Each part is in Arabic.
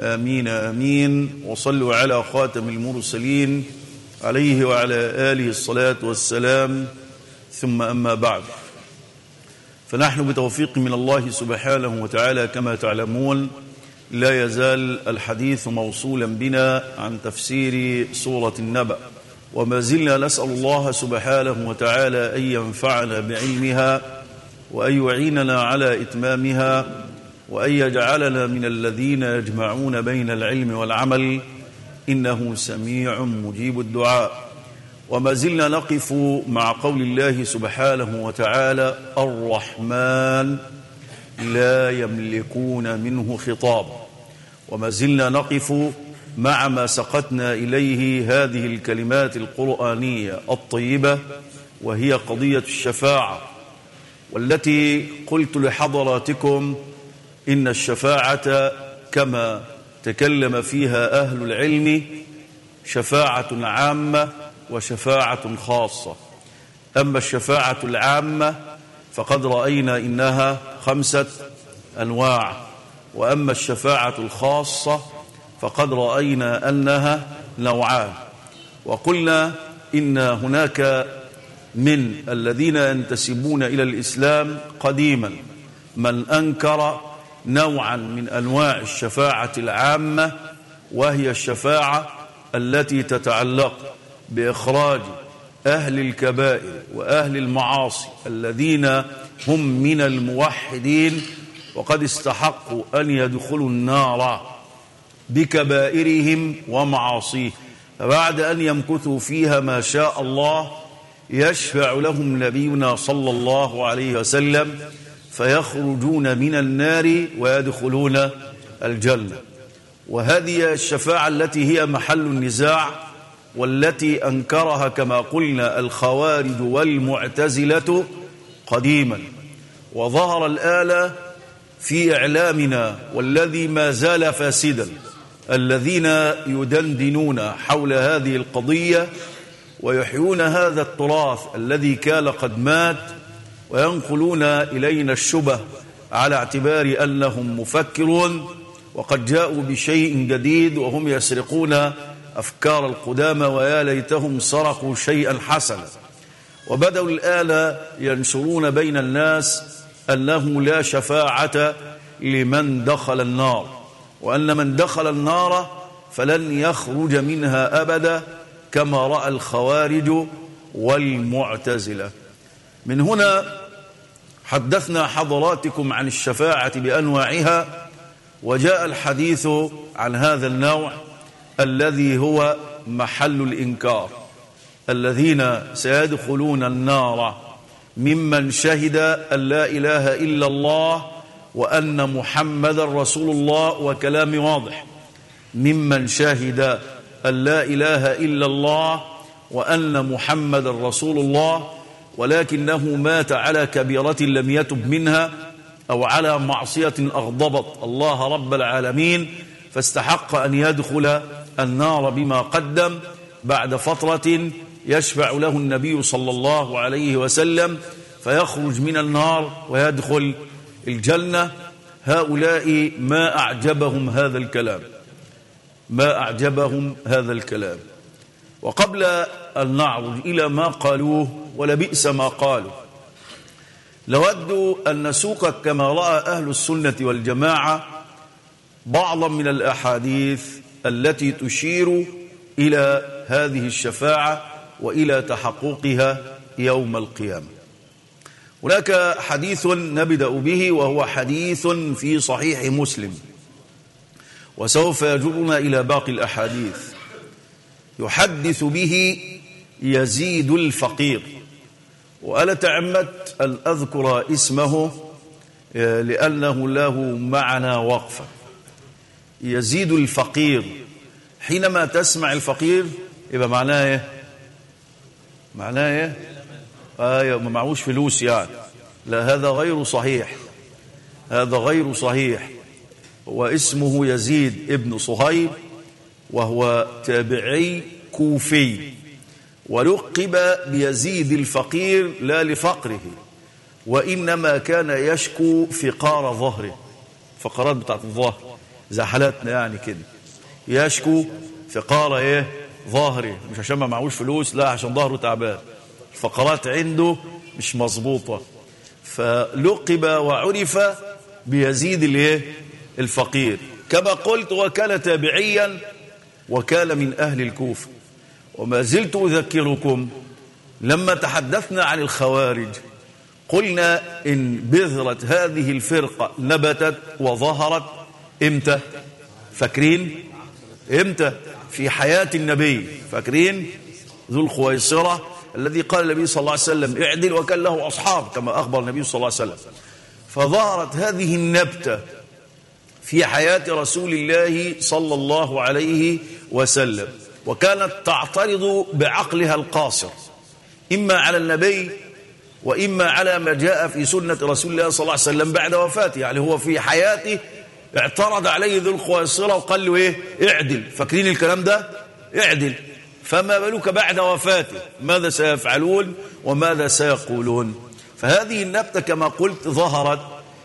آمين آمين. وصلوا على خاتم المرسلين عليه وعلى آله الصلاة والسلام. ثم أما بعد. فنحن بتوفيق من الله سبحانه وتعالى كما تعلمون لا يزال الحديث موصولا بنا عن تفسير سورة النبأ. وما زلنا نسأل الله سبحانه وتعالى أن ينفعنا بعلمها وأن يعيننا على إتمامها وأن يجعلنا من الذين يجمعون بين العلم والعمل إنه سميع مجيب الدعاء. وما زلنا نقف مع قول الله سبحانه وتعالى الرحمن لا يملكون منه خطاب. وما زلنا نقف مع ما سقتنا إليه هذه الكلمات القرآنية الطيبة وهي قضية الشفاعة والتي قلت لحضراتكم إن الشفاعة كما تكلم فيها أهل العلم شفاعة عامة وشفاعة خاصة. أما الشفاعة العامة فقد رأينا إنها خمسة أنواع وأما الشفاعة الخاصة فقد رأينا أنها نوعان. وقلنا إن هناك من الذين ينتسبون إلى الإسلام قديما من أنكر نوعا من أنواع الشفاعة العامة وهي الشفاعة التي تتعلق بإخراج أهل الكبائر وأهل المعاصي الذين هم من الموحدين وقد استحقوا أن يدخلوا النار بكبائرهم ومعاصيه. فبعد أن يمكثوا فيها ما شاء الله يشفع لهم نبينا صلى الله عليه وسلم فيخرجون من النار ويدخلون الجنة. وهذه الشفاعة التي هي محل النزاع والتي أنكرها كما قلنا الخوارج والمعتزلة قديما. وظهر الآلة في إعلامنا والذي ما زال فاسدا الذين يدندنون حول هذه القضية ويحيون هذا التراث الذي كان قد مات وينقلون إلينا الشبه على اعتبار أنهم مفكرون وقد جاءوا بشيء جديد وهم يسرقون أفكار القدامى ويا ليتهم سرقوا شيئا حسنا. وبدأوا الآن ينشرون بين الناس أنه لا شفاعة لمن دخل النار وأن من دخل النار فلن يخرج منها أبدا كما رأى الخوارج والمعتزلة. من هنا حدثنا حضراتكم عن الشفاعة بأنواعها وجاء الحديث عن هذا النوع الذي هو محل الإنكار الذين سيدخلون النار ممن شهد أن لا إله إلا الله وأن محمد رسول الله وكلام واضح ممن شهد أن لا إله إلا الله وأن محمد رسول الله ولكنه مات على كبيرة لم يتب منها أو على معصية أغضبت. الله رب العالمين فاستحق أن يدخل النار بما قدم بعد فترة يشفع له النبي صلى الله عليه وسلم فيخرج من النار ويدخل الجنة. هؤلاء ما أعجبهم هذا الكلام. ما أعجبهم هذا الكلام. وقبل أن نعرض إلى ما قالوه ولبئس ما قالوا. لود أن نسوق كما رأى أهل السنة والجماعة بعضا من الأحاديث التي تشير إلى هذه الشفاعة وإلى تحققها يوم القيامة. هناك حديث نبدأ به وهو حديث في صحيح مسلم. وسوف يجرنا إلى باقي الأحاديث. يحدث به يزيد الفقير. وأنا تعمدت أن أذكر اسمه لأنه له معنى وقفة يزيد الفقير. حينما تسمع الفقير يبقى معناه إيه؟ معناه إيه؟ آه ما معهوش فلوس يعني. لا هذا غير صحيح. هذا غير صحيح. واسمه يزيد ابن صهيب وهو تابعي كوفي. ولقب بيزيد الفقير لا لفقره وإنما كان يشكو فقار ظهره. فقرات بتاعت الظهر زي حالاتنا يعني كده. يشكو فقار إيه؟ ظهره. مش عشان ما معهوش فلوس لا عشان ظهره تعبان. الفقرات عنده مش مظبوطة. فلقب وعرف بيزيد الإيه؟ الفقير. كما قلت وكان تابعيا وكان من أهل الكوفة. وما زلت أذكركم لما تحدثنا عن الخوارج. قلنا إن بذره هذه الفرقة نبتت وظهرت إمتى؟ فاكرين؟ إمتى؟ في حياة النبي. فاكرين؟ ذو الخويصرة الذي قال النبي صلى الله عليه وسلم اعدل وكان له أصحاب كما أخبر النبي صلى الله عليه وسلم. فظهرت هذه النبتة في حياة رسول الله صلى الله عليه وسلم. وكانت تعترض بعقلها القاصر إما على النبي وإما على ما جاء في سنة رسول الله صلى الله عليه وسلم بعد وفاته يعني هو في حياته اعترض عليه ذو الخويصرة وقال له إيه؟ اعدل. فاكرين الكلام ده؟ اعدل. فما بالك بعد وفاته؟ ماذا سيفعلون وماذا سيقولون؟ فهذه النبتة كما قلت ظهرت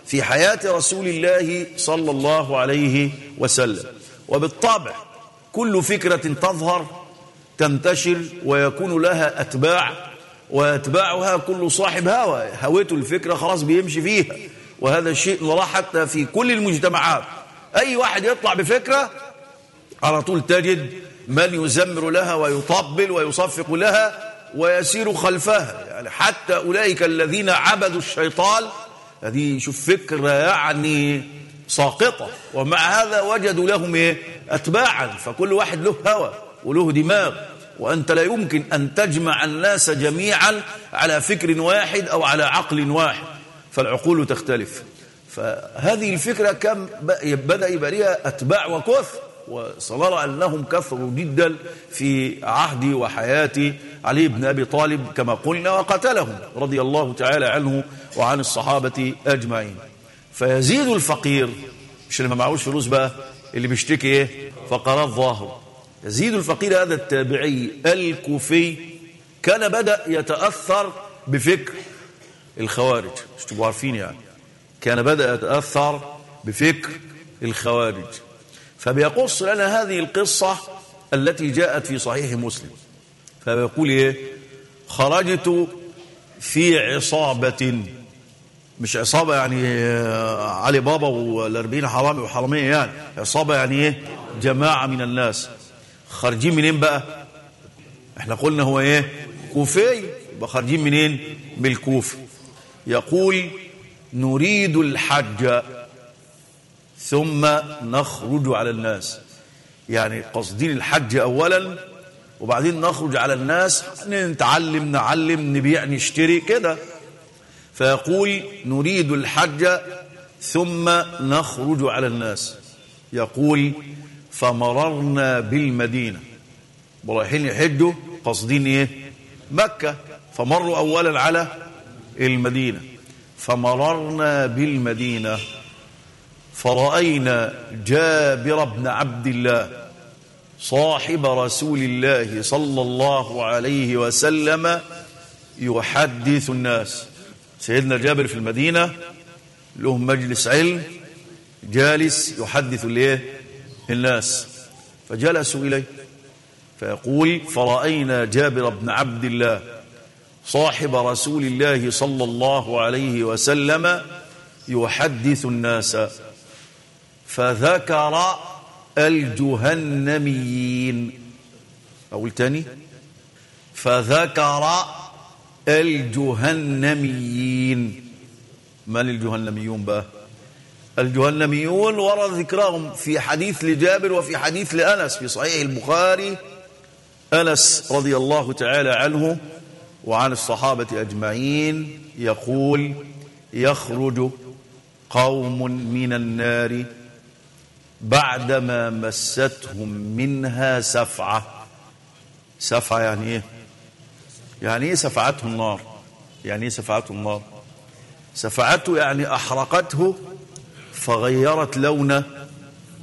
في حياة رسول الله صلى الله عليه وسلم. وبالطبع كل فكرة تظهر تنتشر ويكون لها أتباع ويتبعها كل صاحب هوى. هويته الفكرة خلاص بيمشي فيها. وهذا الشيء نراه حتى في كل المجتمعات. أي واحد يطلع بفكرة على طول تجد من يزمر لها ويطبل ويصفق لها ويسير خلفها. يعني حتى أولئك الذين عبدوا الشيطان هذه شوف فكرة يعني ساقطة. ومع هذا وجدوا لهم إيه؟ أتباعا. فكل واحد له هوى وله دماغ. وأنت لا يمكن أن تجمع الناس جميعا على فكر واحد أو على عقل واحد. فالعقول تختلف. فهذه الفكرة كم بدأ يبقى لها أتباع وكثر وسنرى أنهم كثروا جدا في عهد وحياة علي بن أبي طالب كما قلنا وقتلهم رضي الله تعالى عنه وعن الصحابة أجمعين. فيزيد الفقير. مش اللي ما معهوش فلوس بقى اللي بيشتكي إيه؟ فقرات ظاهر. يزيد الفقير هذا التابعي الكوفي كان بدأ يتأثر بفكر الخوارج. مش تبقوا عارفين يعني. كان بدأ يتأثر بفكر الخوارج. فبيقص لنا هذه القصة التي جاءت في صحيح مسلم. فبيقول إيه؟ خرجت في عصابة مش عصابة يعني علي بابا والأربعين حرامي وحرامية يعني. عصابة يعني إيه؟ جماعة من الناس. خارجين منين بقى؟ إحنا قلنا هو إيه؟ كوفي. خارجين منين؟ من الكوفة يقول نريد الحج ثم نخرج على الناس. يعني قصدين الحج اولا وبعدين نخرج على الناس. نتعلم نعلم نبيع نشتري كده. فيقول نريد الحج ثم نخرج على الناس. يقول فمررنا بالمدينة. ورايحين يحجوا قصدين إيه؟ مكة. فمروا اولا على المدينة. فمررنا بالمدينة. فرأينا جابر بن عبد الله صاحب رسول الله صلى الله عليه وسلم يحدث الناس. سيدنا جابر في المدينة لهم مجلس علم جالس يحدث الايه الناس فجلسوا إليه. فيقول فرأينا جابر بن عبد الله صاحب رسول الله صلى الله عليه وسلم يحدث الناس. فذكر الجهنميين. أقول تاني. فذكر الجهنميين. من الجهنميون بقى؟ الجهنميون ورد ذكرهم في حديث لجابر وفي حديث لأنس في صحيح البخاري. أنس رضي الله تعالى عنه وعن الصحابة أجمعين يقول يخرج قوم من النار بعدما مستهم منها سفعة. سفعة يعني إيه؟ يعني إيه سفعته النار؟ يعني إيه سفعته النار؟ سفعته يعني أحرقته فغيرت لون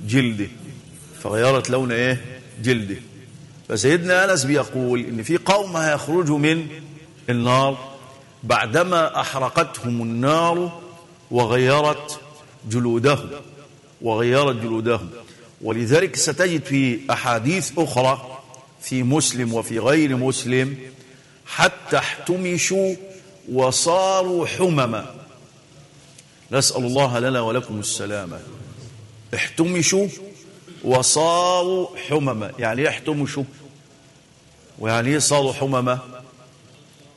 جلده. فغيرت لون إيه؟ جلده. فسيدنا أنس بيقول إن في قوم هيخرجوا من النار بعدما أحرقتهم النار وغيرت جلودهم. وغيرت جلودهم. ولذلك ستجد في أحاديث أخرى في مسلم وفي غير مسلم حتى احتمشوا وصاروا حمما. نسأل الله لنا ولكم السلامة. احتمشوا وصاروا حمما. يعني إيه احتمشوا؟ ويعني إيه صاروا حمما؟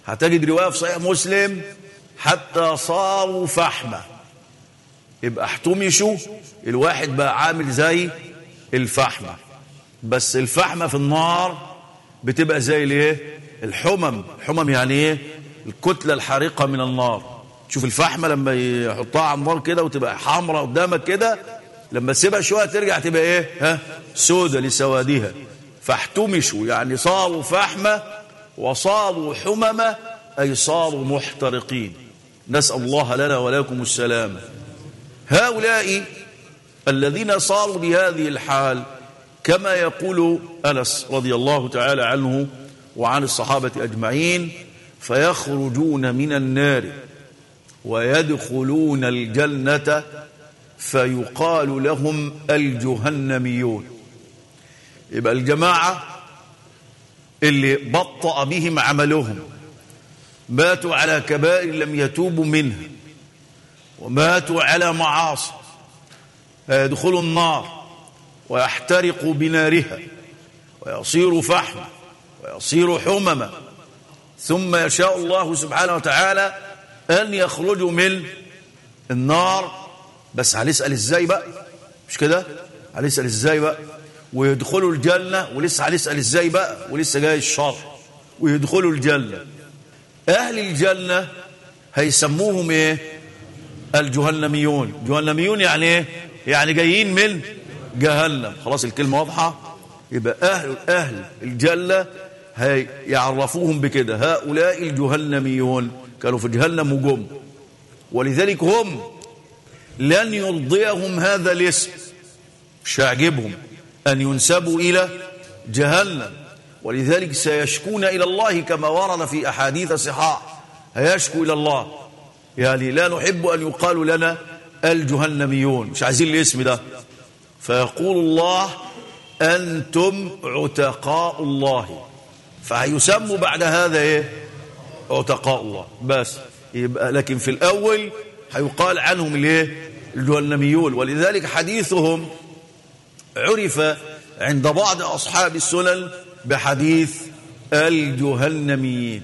هتجد رواية في صحيح مسلم حتى صاروا فحمة يبقى احتمشوا الواحد بقى عامل زي الفحمة. بس الفحمة في النار بتبقى زي الإيه؟ الحمم. حمم يعني إيه؟ الكتلة الحارقة من النار. شوف الفحمة لما يحطها على النار كده وتبقى حمراء قدامك كده لما تسيبها شوية ترجع تبقى إيه؟ ها؟ سودة لسوادها فاحتمشوا. يعني صاروا فحمة وصاروا حممة أي صاروا محترقين. نسأل الله لنا ولكم السلامة هؤلاء الذين صاروا بهذه الحال كما يقول أنس رضي الله تعالى عنه وعن الصحابة أجمعين فيخرجون من النار ويدخلون الجنة فيقال لهم الجهنميون. يبقى الجماعة اللي بطأ بهم عملهم ماتوا على كبائر لم يتوبوا منها وماتوا على معاصي فيدخلوا النار ويحترقوا بنارها ويصير فحما ويصير حمما. ثم يشاء الله سبحانه وتعالى أن يخرجوا من النار. بس هنسأل إزاي بقى؟ مش كده؟ هنسأل إزاي بقى؟ ويدخلوا الجنة. ولسه هنسأل إزاي بقى؟ ولسه جاي الشرح ويدخلوا الجنة. أهل الجنة هيسموهم إيه؟ الجهنميون. جهنميون يعني إيه؟ يعني جايين من جهنم. خلاص الكلمة واضحة؟ يبقى أهل, أهل الجنة يعرفوهم بكده. هؤلاء الجهنميون. كانوا في جهنم وجم ولذلك هم لن يرضيهم هذا الاسم. مش هيعجبهم أن ينسبوا إلى جهنم. ولذلك سيشكون إلى الله كما ورد في أحاديث صحاح. هيشكو إلى الله. يعني لا نحب أن يقال لنا الجهنميون. مش عايزين الاسم ده. فيقول الله أنتم عتقاء الله. فهيسموا بعد هذا إيه؟ عتقاء الله. بس. يبقى لكن في الأول هيقال عنهم الايه الجهنميون ولذلك حديثهم عرف عند بعض أصحاب السنن بحديث الجهنميين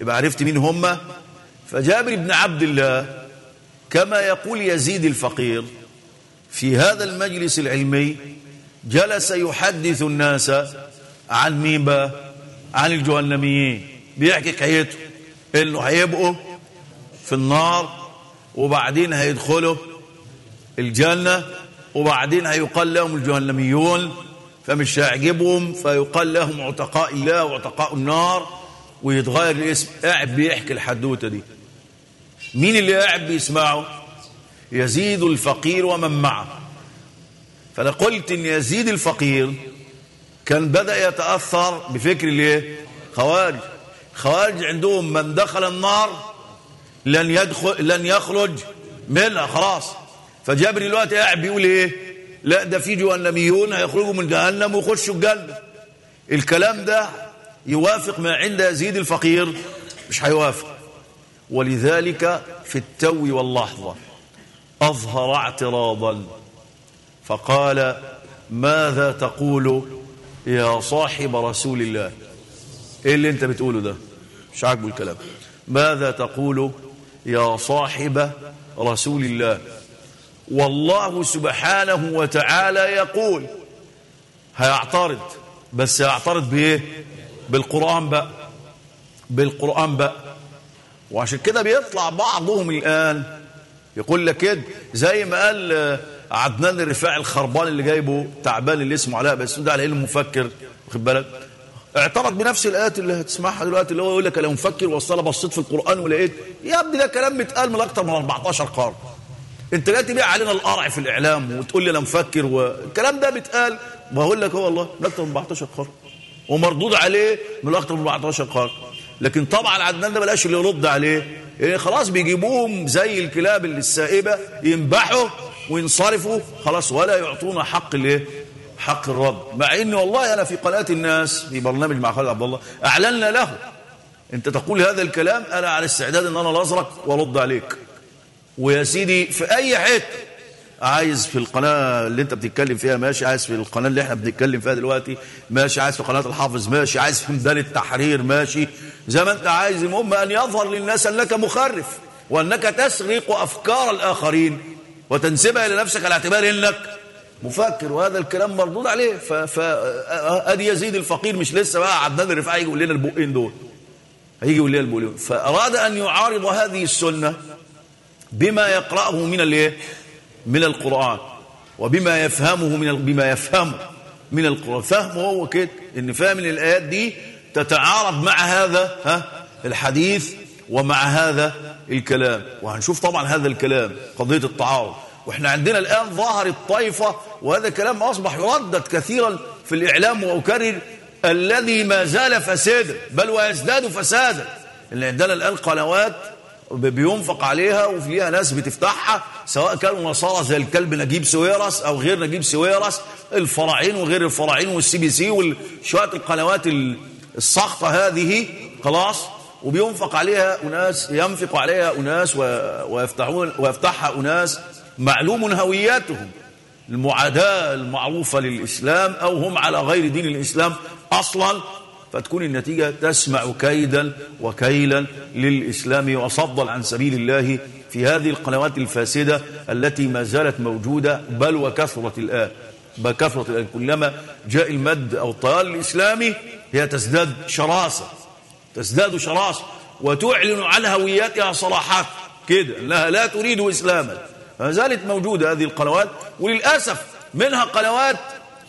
يبقى عرفت مين هم؟ فجابر بن عبد الله كما يقول يزيد الفقير في هذا المجلس العلمي جلس يحدث الناس عن مين بقى؟ عن الجهنميين. بيحكي حكايته إنه هيبقوا في النار وبعدين هيدخلوا الجنة وبعدين هيقال لهم الجهنميون. فمش هيعجبهم فيقال لهم عتقاء الله وعتقاء النار ويتغير الاسم. قاعد بيحكي الحدوتة دي. مين اللي قاعد بيسمعه؟ يزيد الفقير ومن معه. فأنا قلت إن يزيد الفقير كان بدأ يتأثر بفكر الإيه؟ خوارج. خوارج عندهم من دخل النار لن يدخل لن يخرج منها خلاص. فجابر دلوقتي قاعد بيقول إيه؟ لا ده في جهنميون هيخرجوا من جهنم ويخشوا الجنة. الكلام ده يوافق ما عند يزيد الفقير. مش هيوافق. ولذلك في التو واللحظة أظهر اعتراضا. فقال ماذا تقول يا صاحب رسول الله. إيه اللي أنت بتقوله ده؟ مش عاجبه الكلام. ماذا تقول يا صاحب رسول الله؟ والله سبحانه وتعالى يقول هيعترض. بس هيعترض بإيه؟ بالقرآن بقى. بالقرآن بقى. وعشان كده بيطلع بعضهم الآن يقول لك كده زي ما قال عدنان الرفاعي الخربان اللي جايبه تعبان اللي اسمه علاء بس ده على علم مفكر واخد بالك؟ اعترض بنفس الآيات اللي هتسمعها دلوقتي اللي هو يقول لك أنا مفكر واصل بصيت في القرآن ولقيت يا ابني ده كلام متقال من أكتر من 14 قرن أنت جاي تبيع علينا القرع في الإعلام وتقول لي أنا مفكر والكلام ده بيتقال بقول لك هو والله من أكتر من 14 قرن ومردود عليه من أكتر من 14 قرن لكن طبعا عدنان ده بلاش اللي يرد عليه. يعني خلاص بيجيبوهم زي الكلاب اللي السائبة ينبحوا وينصرفوا خلاص ولا يعطونا حق الايه حق الرد مع ان والله أنا في قناة الناس في برنامج مع خالد عبد الله اعلنا له. أنت تقول هذا الكلام أنا على استعداد إن أنا لازرك وأرد عليك. ويا سيدي في أي حتة عايز في القناة اللي أنت بتتكلم فيها ماشي. عايز في القناة اللي إحنا بنتكلم فيها دلوقتي ماشي. عايز في قناة الحافظ ماشي. عايز في ميدان التحرير ماشي. زي ما أنت عايز المهم أن يظهر للناس أنك مخرف وأنك تسرق أفكار الآخرين. وتنسبها إلى نفسك على اعتبار إنك مفكر وهذا الكلام مردود عليه. ف ف أدي يزيد الفقير مش لسه بقى عدنان الرفاعي يجي يقول لنا البقين دول. هيجي يقول لنا البقين. فأراد أن يعارض هذه السنة بما يقرأه من الإيه؟ من القرآن وبما يفهمه من بما يفهمه من القرآن. فهمه هو كده إن فهم الآيات دي تتعارض مع هذا ها الحديث ومع هذا الكلام وهنشوف طبعا هذا الكلام قضية التعارض. وإحنا عندنا الآن ظهرت طائفة وهذا كلام أصبح يردد كثيرا في الإعلام وأكرر الذي ما زال فسادا بل ويزداد فسادا. اللي عندنا الآن قنوات بينفق عليها وفيها ناس بتفتحها سواء كانوا نصارى زي الكلب نجيب سويرس أو غير نجيب سويرس الفراعين وغير الفراعين وال CBC وشوية القنوات السخطة هذه خلاص. وبينفق عليها أناس ينفق عليها أناس ويفتحون ويفتحها أناس معلوم هوياتهم. المعاداة المعروفة للإسلام أو هم على غير دين الإسلام أصلا. فتكون النتيجة تسمع كيدا وكيلا للإسلام وصدا عن سبيل الله في هذه القنوات الفاسدة التي ما زالت موجودة بل وكثرت الآن. بل كثرت الآن. كلما جاء المد أو الطيار الإسلامي هي تزداد شراسة. تزداد شراسة وتعلن عن هوياتها صراحات كده أنها لا تريد إسلاما. ما زالت موجودة هذه القنوات وللأسف منها قنوات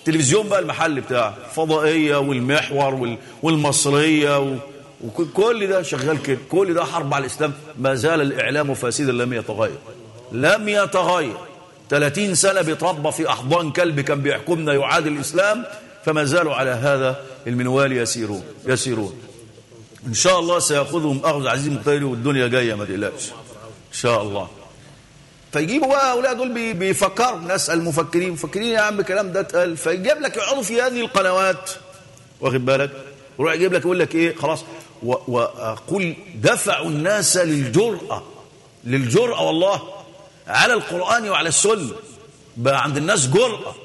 تلفزيون بقى المحل بتاعه الفضائية والمحور والمصرية وكل ده شغال كده كل ده حرب على الإسلام. ما زال الإعلام فاسدا لم يتغير. لم يتغير. 30 سنة بيتربى في أحضان كلب كان بيحكمنا يعادل الإسلام فما زالوا على هذا المنوال يسيرون يسيرون. إن شاء الله سيأخذهم أخذ عزيز مقتدر والدنيا جاية ما تقلقش. إن شاء الله. فيجيبوا بقى هؤلاء دول بيفكروا نسأل المفكرين. مفكرين يا عم الكلام ده اتقال. فيجيب لك يقعدوا في هذه القنوات. واخد بالك؟ ويروح يجيب لك يقول لك إيه؟ خلاص. وقل دفعوا الناس للجرأة. للجرأة والله. على القرآن وعلى السنة. بقى عند الناس جرأة.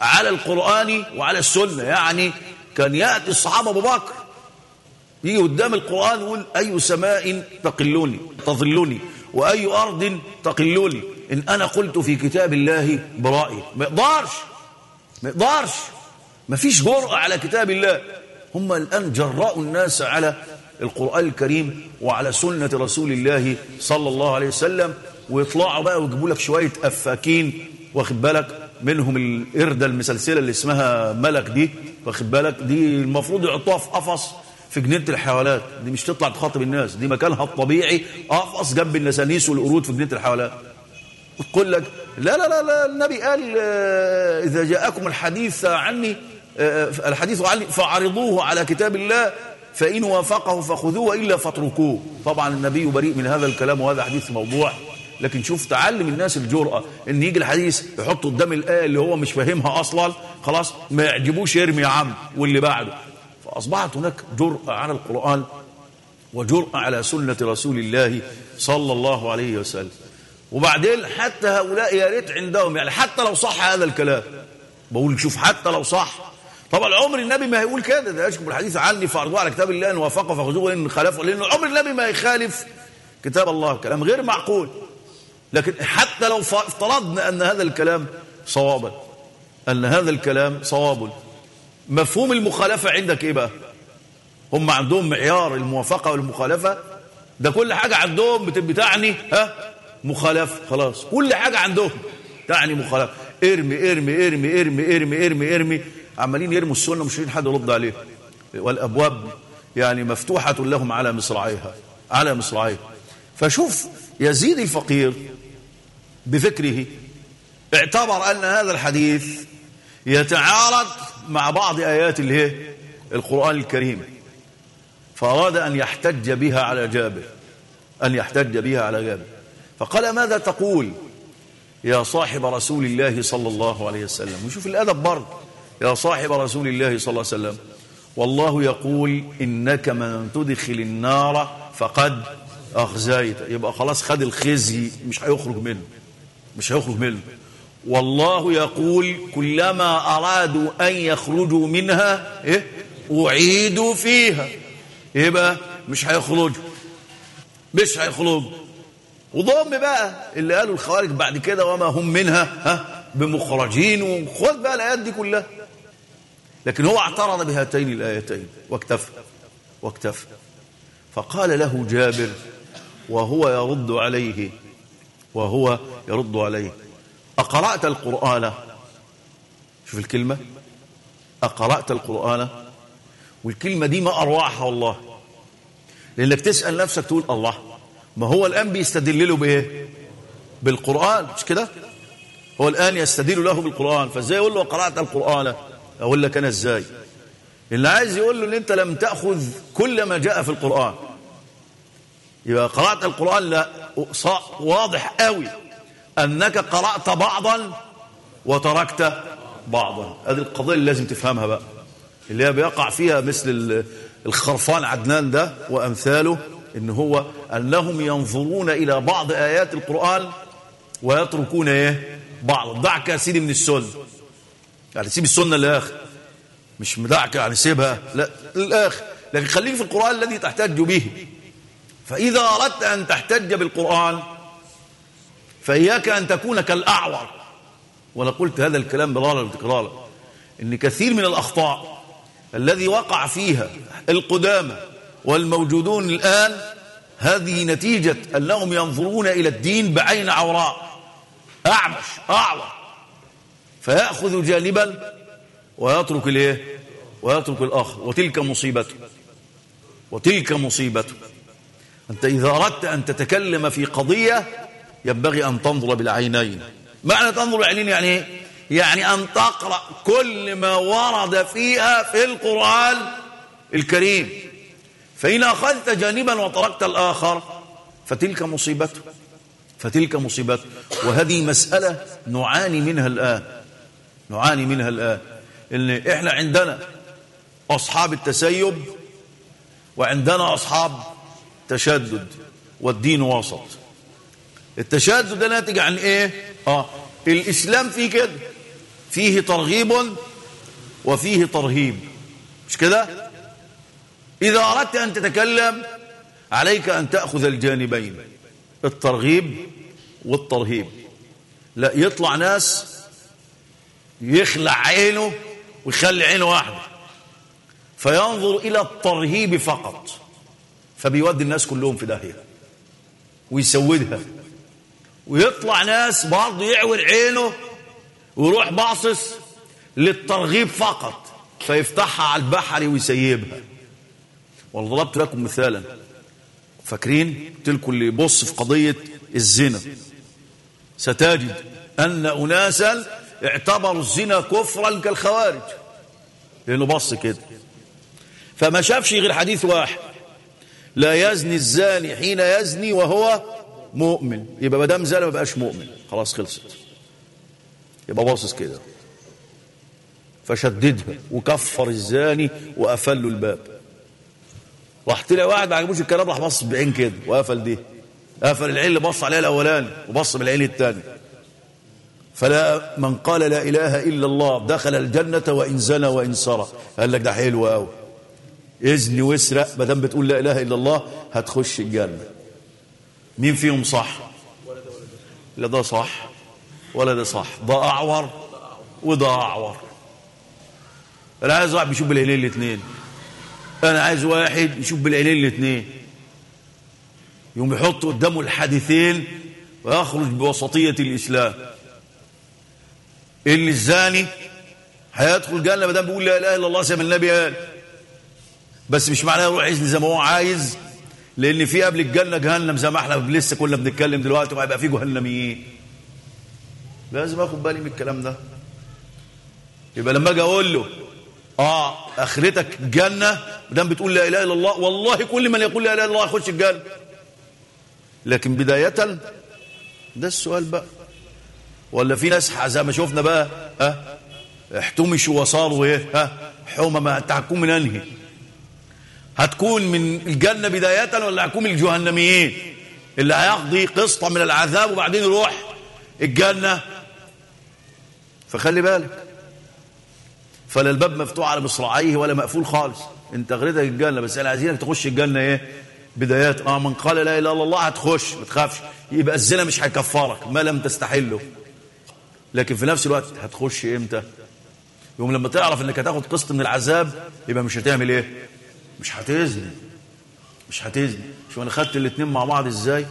على القرآن وعلى السنة. يعني كان يأتي الصحابة أبو بكر. يجي قدام القرآن يقول أي سماء تقلني تظلني وأي أرض تقلني. إن أنا قلت في كتاب الله برأيي ما يقدرش ما يقدرش. ما فيش جرأة على كتاب الله. هم الآن جرأوا الناس على القرآن الكريم وعلى سنة رسول الله صلى الله عليه وسلم. ويطلعوا بقى ويجيبوا لك شوية أفاكين واخد بالك؟ منهم القردة المسلسلة اللي اسمها ملك دي واخد بالك؟ دي المفروض يحطوها في قفص. في جنينة الحيوانات. دي مش تطلع تخاطب الناس. دي مكانها الطبيعي. قفص جنب النسانيس والقرود في جنينة الحيوانات. تقول لك لا لا لا, لا النبي قال إذا جاءكم الحديث عني الحديث عني فعرضوه على كتاب الله فإن وافقه فخذوه وإلا فاتركوه. طبعا النبي بريء من هذا الكلام وهذا حديث موضوع. لكن شوف تعلم الناس الجرأة إن يجي الحديث يحط قدام الآية اللي هو مش فاهمها أصلا خلاص ما يعجبوش يرمي يا عم واللي بعده. فأصبحت هناك جرأة على القرآن وجرأة على سنة رسول الله صلى الله عليه وسلم. وبعدين حتى هؤلاء يا ريت عندهم يعني حتى لو صح هذا الكلام. بقول شوف حتى لو صح. طبعا عمر النبي ما هيقول كده؟ ده يشكب الحديث عني فارضوا على كتاب الله ان وافقه فخذوه وان خالفه لأن عمر النبي ما يخالف كتاب الله كلام غير معقول. لكن حتى لو افترضنا أن هذا الكلام صوابا أن هذا الكلام صواب. مفهوم المخالفة عندك إيه بقى؟ هم عندهم معيار الموافقة والمخالفة. ده كل حاجة عندهم بتعني ها؟ مخالفة خلاص. كل حاجة عندهم تعني مخالفة. ارمي ارمي ارمي ارمي ارمي ارمي ارمي. عمالين يرموا السنة مش حد يرد عليه. والأبواب يعني مفتوحة لهم على مصراعيها على مصراعيها. فشوف يزيد الفقير بفكره. اعتبر أن هذا الحديث يتعارض مع بعض آيات الايه القرآن الكريم. فأراد أن يحتج بها على جابر أن يحتج بها على جابر. فقال ماذا تقول يا صاحب رسول الله صلى الله عليه وسلم؟ وشوف الأدب برضه. يا صاحب رسول الله صلى الله عليه وسلم والله يقول إنك من تدخل النار فقد أخزيت. يبقى خلاص خد الخزي مش هيخرج منه مش هيخرج منه. والله يقول كلما أرادوا أن يخرجوا منها إيه؟ أعيدوا فيها. يبقى مش هيخرجوا. مش هيخرجوا. وضم بقى اللي قالوا الخوارج بعد كده وما هم منها ها؟ بمخرجين. وخذ بقى الآيات دي كلها. لكن هو اعترض بهاتين الآيتين. واكتفى. واكتفى. فقال له جابر وهو يرد عليه. وهو يرد عليه. أقرأت القرآن؟ شوف الكلمة. أقرأت القرآن؟ والكلمة دي ما أرواحها والله. لأنك تسأل نفسك تقول الله. ما هو الآن بيستدل له بإيه؟ بالقرآن. مش كده؟ هو الآن يستدل له بالقرآن. فإزاي يقول له قرأت القرآن؟ أقول لك أنا إزاي. اللي عايز يقول له إن أنت لم تأخذ كل ما جاء في القرآن. يبقى قرأت القرآن لا واضح قوي أنك قرأت بعضا وتركت بعضا. هذه القضية اللي لازم تفهمها بقى. اللي هي بيقع فيها مثل الخرفان عدنان ده وأمثاله إن هو أنهم ينظرون إلى بعض آيات القرآن ويتركون إيه؟ بعض. دعك يا سيدي من السنة. يعني سيب السنة للآخر مش مدعك يعني سيبها. لا للآخر لكن خليك في القرآن الذي تحتج به. فإذا أردت أن تحتج بالقرآن فإياك أن تكون كالأعور. وأنا قلت هذا الكلام مرارا وتكرارا إن كثير من الأخطاء الذي وقع فيها القدامى والموجودون الآن هذه نتيجة أنهم ينظرون إلى الدين بعين عوراء. أعمش أعور. فيأخذ جانبا ويترك الإيه؟ ويترك الآخر. وتلك مصيبته. وتلك مصيبته. أنت إذا أردت أن تتكلم في قضية ينبغي أن تنظر بالعينين. معنى تنظر بالعينين يعني إيه؟ يعني أن تقرأ كل ما ورد فيها في القرآن الكريم. فإن أخذت جانبا وتركت الآخر فتلك مصيبته فتلك مصيبته وهذه مسألة نعاني منها الآن. نعاني منها الآن. إن إحنا عندنا أصحاب التسيب وعندنا أصحاب تشدد والدين وسط التشدد ده ناتج عن إيه؟ آه. الإسلام فيه كده. فيه ترغيب وفيه ترهيب. مش كده؟ إذا أردت أن تتكلم عليك أن تأخذ الجانبين الترغيب والترهيب. لا يطلع ناس يخلع عينه ويخلي عينه واحدة. فينظر إلى الترهيب فقط. فبيودي الناس كلهم في داهية. ويسودها. ويطلع ناس برضه يعور عينه ويروح باصص للترغيب فقط فيفتحها على البحر ويسيبها. وضربت لكم مثالا. فاكرين؟ تلكم اللي يبص في قضية الزنا. ستجد أن أناسا اعتبروا الزنا كفرا كالخوارج. لأنه بص كده. فما شافش غير حديث واحد. لا يزني الزاني حين يزني وهو مؤمن. يبقى ما دام زاني ما بقاش مؤمن. خلاص خلصت. يبقى باصص كده. فشددها. وكفر الزاني وقفل الباب. راح تلاقي واحد ما عجبوش الكلام راح بص بعين كده. وقفل دي. قفل العين اللي بص عليها الأولاني وبص بالعين الثاني فلا من قال لا إله إلا الله دخل الجنة وإن زنى وإن سرى قال لك ده حلو قوي إذني واسرق ما دام بتقول لا إله إلا الله هتخش الجنة. مين فيهم صح؟ لا ده صح. ولا ده صح. ده أعور وده أعور. أنا عايز واحد بيشوف بالعينين الاثنين أنا عايز واحد يشوف بالعينين الاثنين يوم يحط قدامه الحديثين ويخرج بوسطية الإسلام. اللي الزاني هيدخل الجنة ما دام بيقول لا إله إلا الله زي ما النبي قال. بس مش معناه يروح يزني زي ما هو عايز. لأن في قبل الجنة جهنم زي ما إحنا لسه كنا بنتكلم دلوقتي وهيبقى في جهنميين. لازم آخد بالي من الكلام ده. يبقى لما أجي أقول له آه آخرتك جنة ما دام بتقول لا إله إلا الله والله كل من يقول لا إله إلا الله يخش الجنة. لكن بداية ده السؤال بقى. ولا في ناس زي ما شفنا بقى ها احتمشوا وصاروا إيه ها حومة ما هتكون من أنهي. هتكون من الجنة بداية ولا هتكون من الجهنميين؟ اللي هيقضي قسطا من العذاب وبعدين يروح الجنة. فخلي بالك فلا الباب مفتوح على مصراعيه ولا مقفول خالص. انت غريتك الجنة بس أنا عايزينك تخش الجنة إيه؟ بدايات. آه من قال لا إله إلا الله هتخش ما تخافش. يبقى الزنا مش هيكفرك ما لم تستحله. لكن في نفس الوقت هتخش إمتى؟ يوم لما تعرف إنك هتاخد قسط من العذاب يبقى مش هتعمل إيه؟ مش هتزني. مش هتزني. شو أنا خدت الاثنين مع بعض إزاي؟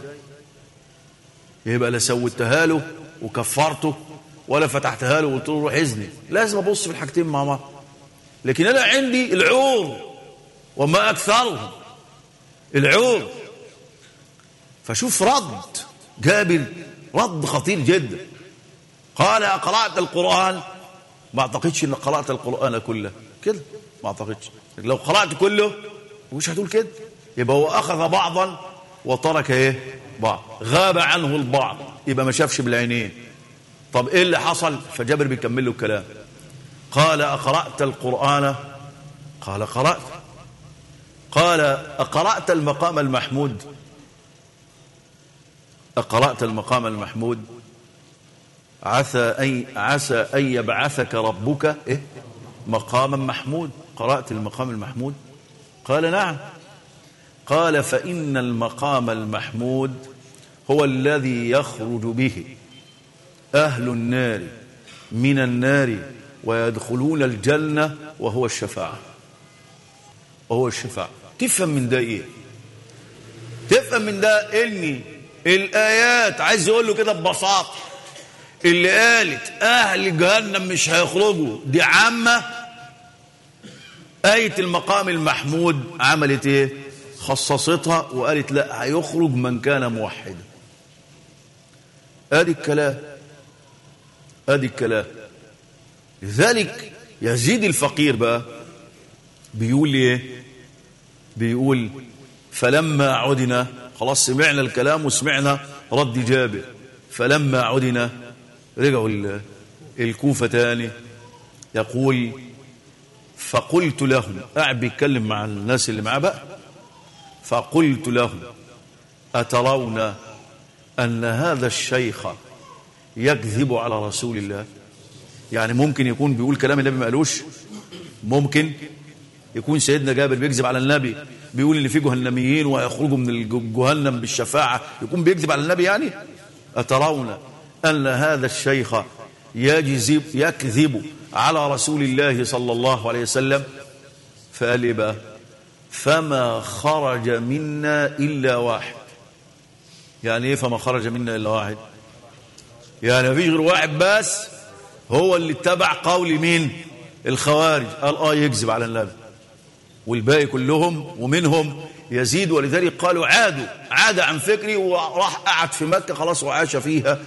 يبقى لا سوتها له وكفرته ولا فتحتها له وقلت له روح اذني لازم أبص في الحاجتين مع بعض. لكن أنا عندي العور وما أكثرهم. العور. فشوف رد. جابر رد خطير جدا. قال قرأت القرآن؟ ما أعتقدش ان قرأت القرآن كله. كده ما أعتقدش. لو قرأت كله مش هتقول كده. يبقى هو أخذ بعضا وترك إيه؟ بعض. غاب عنه البعض. يبقى ما شافش بالعينين. طب إيه اللي حصل؟ فجابر بيكمل له الكلام. قال أقرأت القرآن؟ قال قرأت. قال أقرأت المقام المحمود؟ أقرأت المقام المحمود. عسى أن عسى أن يبعثك ربك إيه؟ مقاما محمود. قرأت المقام المحمود؟ قال نعم. قال فإن المقام المحمود هو الذي يخرج به أهل النار من النار ويدخلون الجنة وهو الشفاعة. وهو الشفاعة. تفهم من ده إيه؟ تفهم من ده إن الآيات عايز يقول له كده ببساطة اللي قالت أهل جهنم مش هيخرجوا دي عامة آية المقام المحمود عملت إيه؟ خصصتها وقالت لا هيخرج من كان موحدا آدي الكلام آدي الكلام. لذلك يزيد الفقير بقى بيقول إيه؟ بيقول فلما عدنا خلاص سمعنا الكلام وسمعنا رد جابر. فلما عدنا رجعوا الكوفة تاني يقول فقلت لهم قاعد بيتكلم مع الناس اللي معاه بقى. فقلت لهم أترون أن هذا الشيخ يكذب على رسول الله؟ يعني ممكن يكون بيقول كلام النبي ما قالوش؟ ممكن يكون سيدنا جابر بيكذب على النبي بيقول إن في جهنميين ويخرجوا من الجهنم بالشفاعة يكون بيكذب على النبي يعني؟ أترون أن هذا الشيخ يجذب يكذب على رسول الله صلى الله عليه وسلم فقال إيه بقى فما خرج منا إلا واحد. يعني إيه فما خرج منا إلا واحد؟ يعني مفيش غير واحد بس هو اللي اتبع قول مين؟ الخوارج. قال آه يكذب على النبي. والباقي كلهم ومنهم يزيد ولذلك قالوا عادوا عاد عن فكري وراح قعد في مكة خلاص وعاش فيها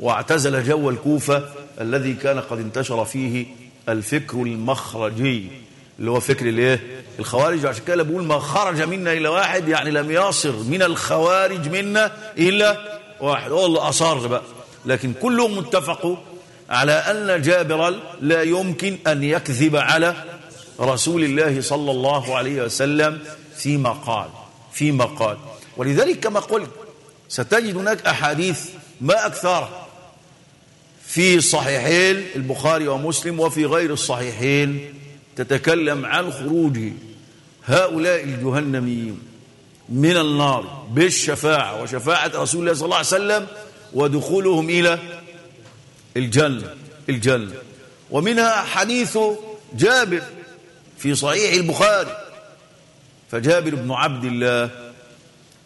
واعتزل جو الكوفة. الذي كان قد انتشر فيه الفكر المخرجي اللي هو فكر الايه؟ الخوارج. عشان كده بقول ما خرج منا إلا واحد يعني لم يصر من الخوارج منا إلا واحد. هو اللي أصر بقى. لكن كلهم اتفقوا على أن جابرا لا يمكن أن يكذب على رسول الله صلى الله عليه وسلم فيما قال فيما قال. ولذلك كما قلت ستجد هناك أحاديث ما اكثرها في صحيحين البخاري ومسلم وفي غير الصحيحين تتكلم عن خروج هؤلاء الجهنميين من النار بالشفاعة وشفاعة رسول الله صلى الله عليه وسلم ودخولهم إلى الجنة الجنة. ومنها حديث جابر في صحيح البخاري. فجابر بن عبد الله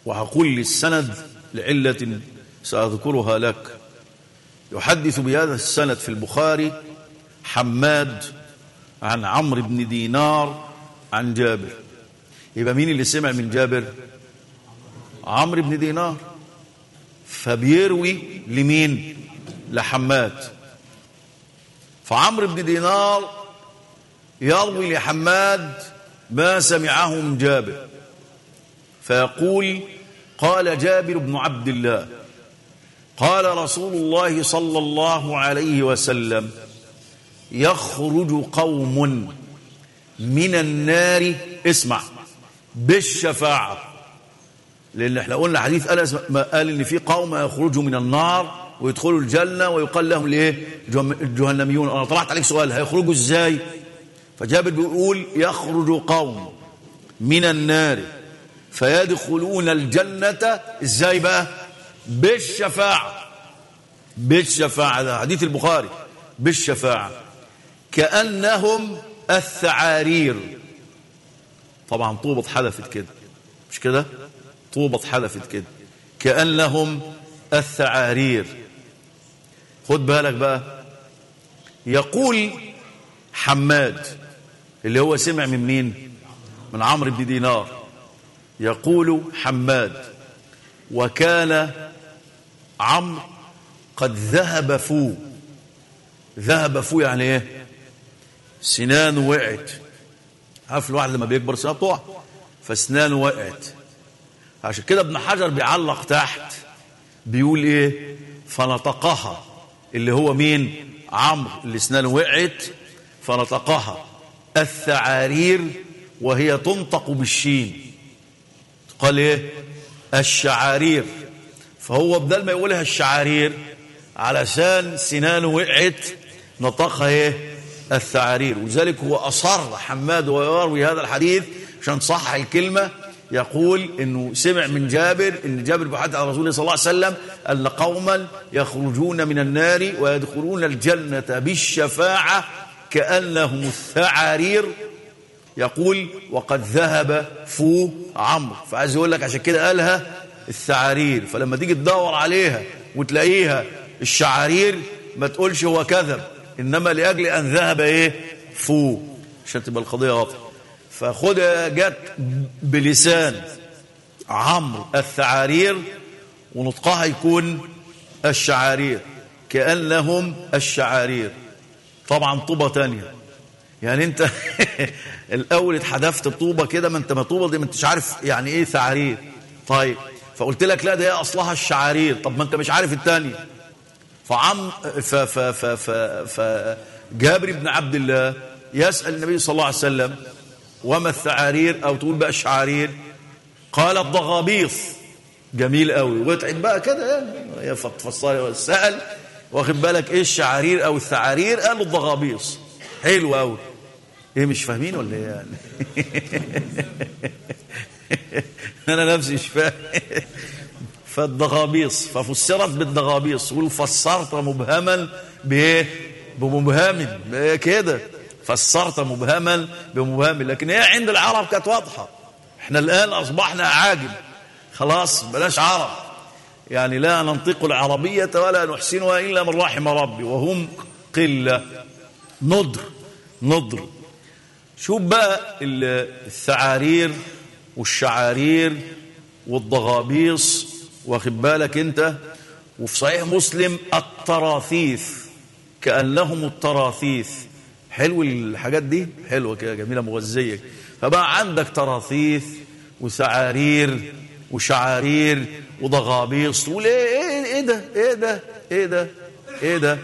وهقول للسند لعلة سأذكرها لك. يحدث بهذا السند في البخاري حماد عن عمرو بن دينار عن جابر. يبقى مين اللي سمع من جابر؟ عمرو بن دينار. فبيروي لمين؟ لحماد. فعمرو بن دينار يروي لحماد ما سمعه من جابر. فيقول قال جابر بن عبد الله. قال رسول الله صلى الله عليه وسلم يخرج قوم من النار اسمع بالشفاعة. لأن إحنا قلنا حديث أنس قال إن في قوم يخرجوا من النار ويدخلوا الجنة ويقال لهم ليه الجهنميون أنا طلعت عليك سؤال هيخرجوا إزاي؟ فجابر بيقول يخرج قوم من النار فيدخلون الجنة. إزاي بقى؟ بالشفاعة بالشفاعة ده حديث البخاري بالشفاعة. كأنهم الثعارير. طبعا طوبة حدثت كده. مش كده؟ طوبة حدثت كده. كأنهم الثعارير. خد بالك بقى. يقول حماد اللي هو سمع من مين؟ من عمرو بن دينار. يقول حماد وكان عمرو قد ذهب فوه ذهب فوه يعني إيه؟ سنانه وقعت. عارف الواحد لما بيكبر سنانه بتقع؟ فسنانه وقعت. عشان كده ابن حجر بيعلق تحت. بيقول إيه؟ فنطقها. اللي هو مين؟ عمرو. اللي سنانه وقعت فنطقها. الثعارير وهي تنطق بالشين. قال إيه؟ الشعارير. فهو بدل ما يقولها الشعارير علشان سنانه وقعت نطقها إيه؟ الثعارير. ولذلك هو أصر حماد ويروي هذا الحديث عشان صح الكلمة. يقول إنه سمع من جابر إن جابر بحدث عن رسول الله صلى الله عليه وسلم أن قوما يخرجون من النار ويدخلون الجنة بالشفاعة كأنهم الثعارير. يقول وقد ذهب فو عمرو. فعايز يقول لك عشان كده قالها الثعارير فلما تيجي تدور عليها وتلاقيها الشعارير ما تقولش هو كذب إنما لأجل أن ذهب إيه؟ فو عشان تبقى القضية واضحة. فخدها جت بلسان عمرو الثعارير ونطقها يكون الشعارير كأنهم الشعارير. طبعا طوبة تانية. يعني أنت الأول اتحدفت بطوبة كده ما أنت ما طوبة دي ما أنتش عارف يعني إيه ثعارير. طيب. فقلت لك لا ده هي أصلها الشعارير. طب ما أنت مش عارف التانية. فعم ف ف ف ف ف جابر بن عبد الله يسأل النبي صلى الله عليه وسلم وما الثعارير؟ أو تقول بقى الشعارير. قال الضغابيص. جميل قوي وقعت بقى كده يعني سأل واخد بالك إيه الشعارير أو الثعارير؟ قالوا الضغابيص. حلو قوي إيه مش فاهمين ولا إيه يعني؟ أنا نفسي مش فاهم. فالضغابيص ففسرت بالضغابيص والفسرت مبهما بإيه؟ بمبهم كده؟ فسرت مبهما بمبهم. لكن هي عند العرب كانت واضحة. إحنا الآن أصبحنا عاجم. خلاص بلاش عرب. يعني لا ننطق العربية ولا نحسنها إلا من رحم ربي. وهم قلة. نضر نضر شوف بقى الثعارير. والشعارير والضغابيص واخد بالك انت؟ وفي صحيح مسلم التراثيث كأنهم التراثيث. حلو الحاجات دي؟ حلوة كده جميلة مغذية. فبقى عندك تراثيث وسعارير وشعارير وضغابيص. تقول إيه إيه ده؟ إيه ده؟ إيه ده؟ إيه ده؟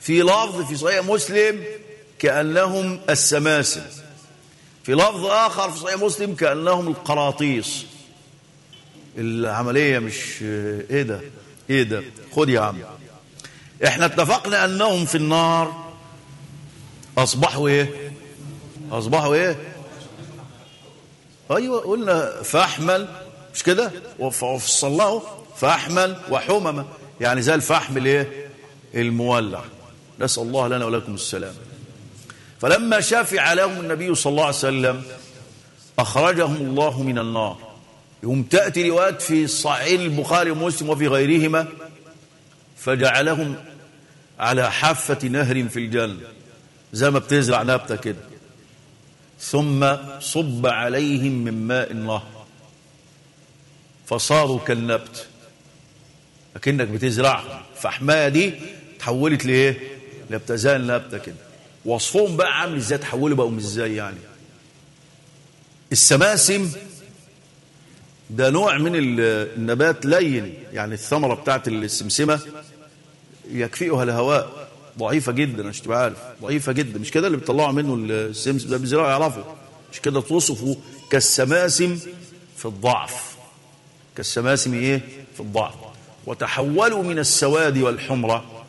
في لفظ في صحيح مسلم كأنهم السماسم. في لفظ آخر في صحيح مسلم كأنهم القراطيس. العملية مش إيه ده؟ إيه ده؟ خد يا عم. إحنا اتفقنا أنهم في النار. أصبحوا إيه؟ أصبحوا إيه؟ أيوه قلنا فاحمل مش كده؟ وفصلناه فاحمل وحممه يعني زي الفحم الإيه؟ المولع. نسأل الله لنا ولكم السلام فلما شافع لهم النبي صلى الله عليه وسلم أخرجهم الله من النار. يوم تأتي روايات في صحيح البخاري ومسلم وفي غيرهما فجعلهم على حافة نهر في الجنه زي ما بتزرع نبتة كده. ثم صب عليهم من ماء نهر فصاروا كالنبت. لكنك بتزرع فحماية دي تحولت لإيه؟ نبتة زي النبته كده. وصفهم بقى عامل إزاي تحولوا بقوا إزاي يعني. السماسم ده نوع من النبات لين يعني الثمرة بتاعت السمسمة يكفئها الهواء ضعيفة جدا عشان تبقى عارف ضعيفة جدا مش كده اللي بيطلعوا منه السمسم ده بيزرعوا يعرفوا مش كده توصفوا كالسماسم في الضعف. كالسماسم إيه؟ في الضعف. وتحولوا من السواد والحمرة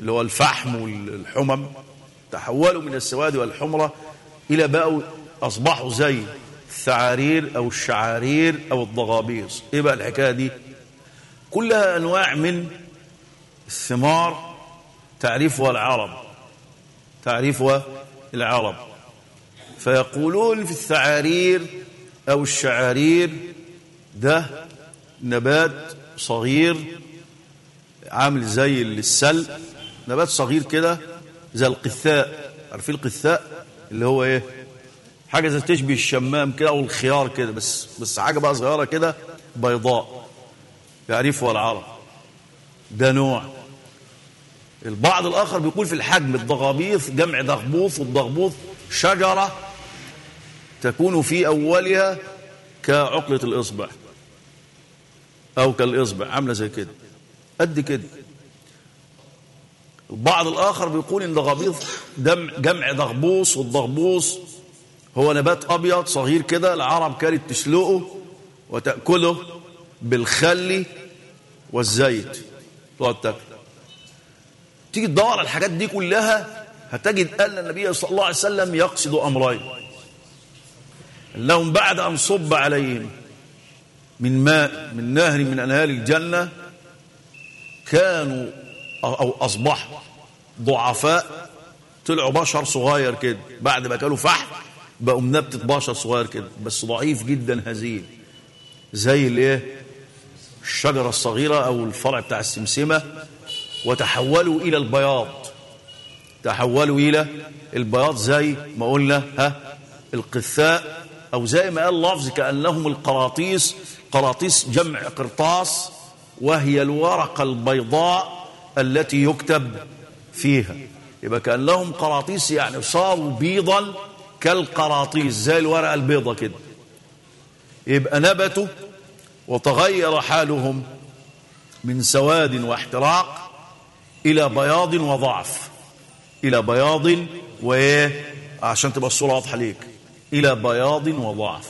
اللي هو الفحم والحمم تحولوا من السواد والحمرة إلى بقوا أصبحوا زي الثعارير أو الشعارير أو الضغابيص. إيه بقى الحكاية دي؟ كلها أنواع من الثمار تعرفها العرب تعرفها العرب فيقولون في الثعارير أو الشعارير ده نبات صغير عامل زي السل نبات صغير كده زي القثاء. عارفين القثاء؟ اللي هو إيه؟ حاجة زي تشبه الشمام كده أو الخيار كده بس بس حاجة بقى صغيرة كده بيضاء. يعرفها العرب. ده نوع. البعض الآخر بيقول في الحجم الضغابيث جمع ضغبوث والضغبوث شجرة تكون في أولها كعقلة الإصبع أو كالإصبع. عاملة زي كده. قد كده. البعض الآخر بيقول إن ضغابيط جمع ضغبوص والضغبوص هو نبات أبيض صغير كده العرب كانت تسلقه وتأكله بالخل والزيت. تقعد تاكل تيجي تدور على الحاجات دي كلها هتجد أن النبي صلى الله عليه وسلم يقصد أمرين. أنهم بعد أن صب عليهم من ماء من نهر من أنهار الجنة كانوا أو أصبحوا ضعفاء. طلعوا بشر صغير كده. بعد ما كانوا فحم بقوا نبتة بشر صغير كده. بس ضعيف جدا هزيل. زي الإيه؟ الشجرة الصغيرة أو الفرع بتاع السمسمة. وتحولوا إلى البياض. تحولوا إلى البياض زي ما قلنا ها؟ القثاء. أو زي ما قال لفظ كأنهم القراطيس. قراطيس جمع قرطاس. وهي الورقة البيضاء. التي يكتب فيها. يبقى كأن لهم قراطيس يعني صاروا بيضا كالقراطيس زي الورقة البيضة كده. يبقى نبتوا وتغير حالهم من سواد واحتراق إلى بياض وضعف. إلى بياض وإيه؟ عشان تبقى الصورة واضحة ليك. إلى بياض وضعف.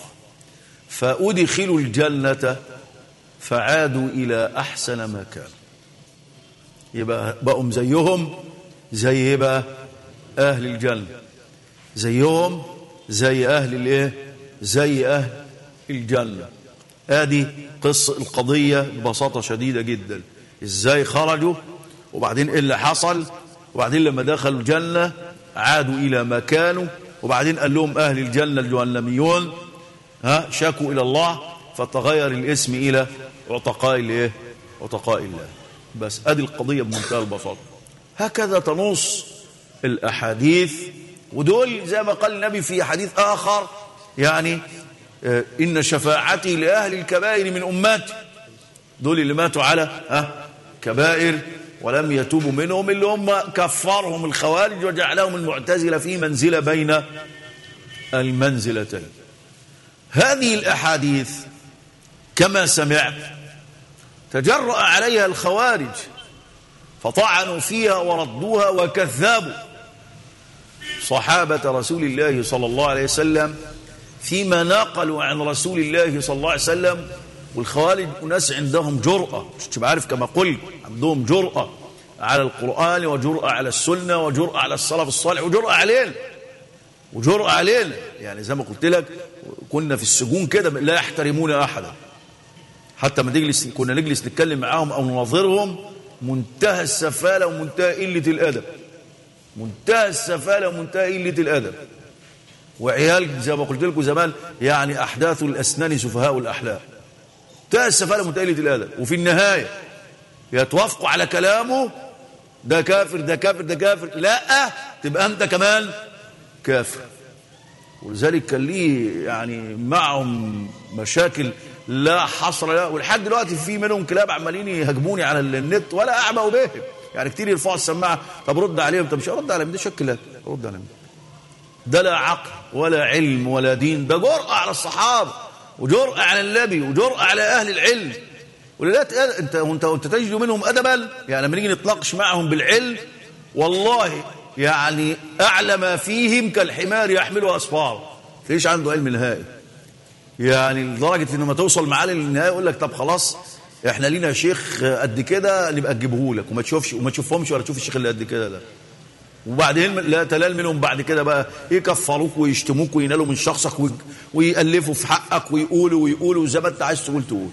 فأدخلوا الجنة فعادوا إلى أحسن ما كان يبقى بقوا زيهم زي يبقى أهل الجنة. زيهم زي أهل الإيه؟ زي أهل الجنة. ادي قصة القضية ببساطة شديدة جدا. إزاي خرجوا؟ وبعدين إيه اللي حصل؟ وبعدين لما دخلوا الجنة عادوا إلى ما كانوا وبعدين قال لهم أهل الجنة الجهنميون ها شكوا إلى الله فتغير الاسم إلى عتقاء الإيه؟ عتقاء الله. بس ادي القضية بمنتهى البساطة. هكذا تنص الأحاديث ودول زي ما قال النبي في حديث آخر يعني إن شفاعتي لأهل الكبائر من أماتي. دول اللي ماتوا على كبائر ولم يتوبوا منهم اللي هم كفرهم الخوارج وجعلهم المعتزلة في منزلة بين المنزلتين. هذه الأحاديث كما سمعت تجرأ عليها الخوارج فطعنوا فيها وردوها وكذبوا صحابة رسول الله صلى الله عليه وسلم فيما نقلوا عن رسول الله صلى الله عليه وسلم والخوارج أناس عندهم جرأة. مش عارف كما قلت عندهم جرأة على القرآن وجرأة على السنة وجرأة على السلف الصالح وجرأة علينا. وجرأة علينا. يعني زي ما قلت لك كنا في السجون كده لا يحترمون أحدا. حتى ما نجلس كنا نجلس نتكلم معاهم أو نناظرهم منتهى السفالة ومنتهى قلة الأدب. منتهى السفالة ومنتهى قلة الأدب. وعيال زي ما قلت لكم زمان يعني أحداث الأسنان سفهاء الأحلام. منتهى السفالة ومنتهى قلة الأدب. وفي النهاية يتوافقوا على كلامه ده كافر ده كافر ده كافر. لا تبقى أنت كمان كافر. ولذلك كان ليه يعني معهم مشاكل لا حصر لا ولحد دلوقتي في منهم كلاب عمالين يهاجموني على النت ولا اعبأ بهم. يعني كتير يرفعوا السماعة. طب رد عليهم. طب مش هرد عليهم. ده شك لا رد عليهم. ده لا عقل ولا علم ولا دين. ده جرأة على الصحابة. وجرأة على النبي. وجرأة على أهل العلم. ولذلك انت وانت وأنت تجد منهم ادبا؟ يعني لما نيجي نتناقش معهم بالعلم والله يعني أعلى ما فيهم كالحمار يحمله اسفار فيش عنده علم نهائي يعني لدرجة إن لما توصل معاه للنهايه يقول لك طب خلاص إحنا لينا شيخ قد كده نبقى تجيبه لك وما تشوفش وما تشوفهمش ولا تشوف الشيخ اللي قد كده ده. وبعدين لا تلال منهم بعد كده بقى يكفروك ويشتموك وينالوا من شخصك ويألفوا في حقك ويقولوا ويقولوا زي ما أنت عايز تقول تقول.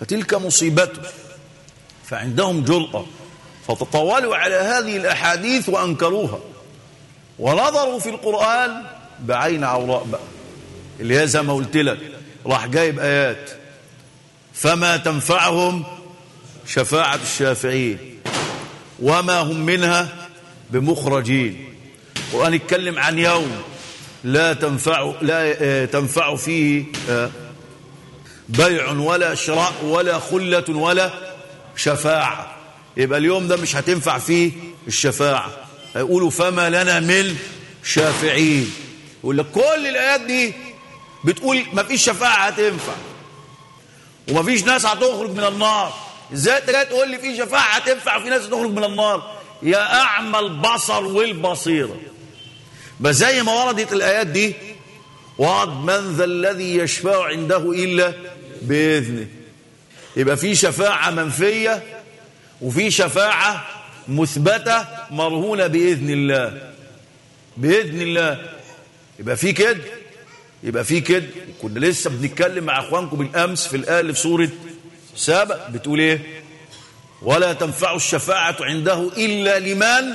فتلك مصيبته فعندهم جرأة. فتطاولوا على هذه الأحاديث وأنكروها. ونظروا في القرآن بعين عوراء بقى. اللي هي زي ما قلت لك راح جايب آيات. فما تنفعهم شفاعة الشافعين وما هم منها بمخرجين. القرآن يتكلم عن يوم لا تنفع لا تنفع فيه بيع ولا شراء ولا خلة ولا شفاعة. يبقى اليوم ده مش هتنفع فيه الشفاعة. هيقولوا فما لنا من شافعين. يقول لك كل الآيات دي بتقول ما فيش شفاعة هتنفع. وما فيش ناس هتخرج من النار. إزاي انت جاي تقول لي في شفاعة هتنفع وفي ناس هتخرج من النار؟ يا أعمى البصر والبصيرة. بس زي ما وردت الآيات دي ورد من ذا الذي يشفع عنده إلا بإذنه. يبقى في شفاعة منفية وفي شفاعة مثبتة مرهونة بإذن الله. بإذن الله. يبقى في كده؟ يبقى في كده. كنا لسه بنتكلم مع أخوانكم بالامس في الايه في سورة سابق بتقول إيه؟ ولا تنفع الشفاعة عنده إلا لمن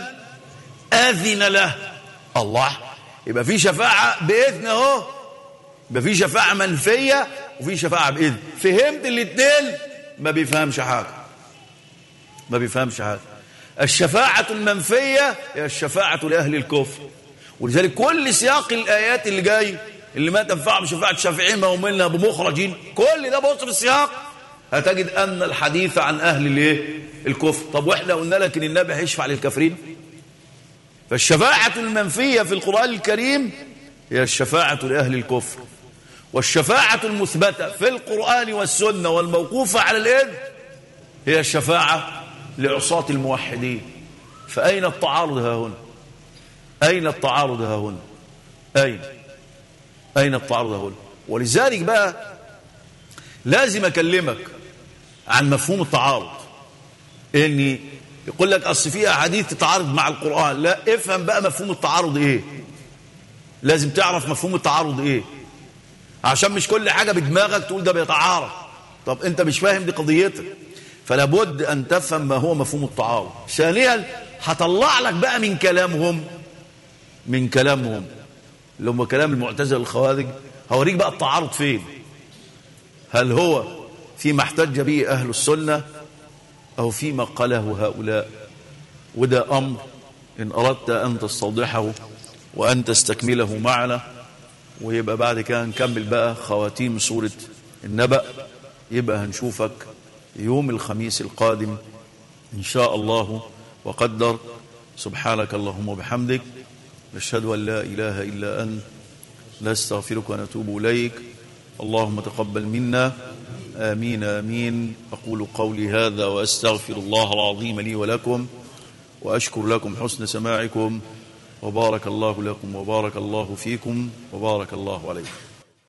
أذن له. الله. يبقى في شفاعة بإذن أهو. يبقى في شفاعة منفية وفي شفاعة بإذن. فهمت الاثنين ما بيفهمش حاجة. ما بيفهمش حاجة. الشفاعة المنفية هي الشفاعة لأهل الكفر. ولذلك كل سياق الآيات اللي جاي اللي ما تنفعهم شفاعة الشافعين ما هم منها بمخرجين. كل ده بص في السياق. هتجد أن الحديث عن أهل الإيه؟ الكفر. طب وإحنا قلنا لك إن النبي هيشفع للكافرين. فالشفاعة المنفية في القرآن الكريم هي الشفاعة لأهل الكفر. والشفاعة المثبتة في القرآن والسنة والموقوفة على الإذن هي الشفاعة لعصاة الموحدين. فأين التعارض ها هنا؟ أين التعارض ها هنا؟ أين؟ أين التعارض هنا ولذلك بقى لازم أكلمك عن مفهوم التعارض. إني يقول لك أصل في أحاديث تتعارض مع القرآن. لا افهم بقى مفهوم التعارض إيه. لازم تعرف مفهوم التعارض إيه. عشان مش كل حاجة بدماغك تقول ده بيتعارض. طب أنت مش فاهم دي قضيتك. فلا بد أن تفهم ما هو مفهوم التعارض. ثانيا هطلع لك بقى من كلامهم من كلامهم. اللي هم كلام المعتزلة الخوارج هوريك بقى التعارض فين؟ هل هو فيما احتج به أهل السنة أو فيما قاله هؤلاء؟ وده أمر إن أردت أن تستوضحه وأن تستكمله معنا ويبقى بعد كده نكمل بقى خواتيم سورة النبأ. يبقى هنشوفك يوم الخميس القادم إن شاء الله وقدر. سبحانك اللهم وبحمدك. نشهد أن لا إله إلا أنت نستغفرك ونتوب إليك. اللهم تقبل منا. آمين آمين. أقول قولي هذا وأستغفر الله العظيم لي ولكم وأشكر لكم حسن سماعكم. وبارك الله لكم وبارك الله فيكم وبارك الله عليكم.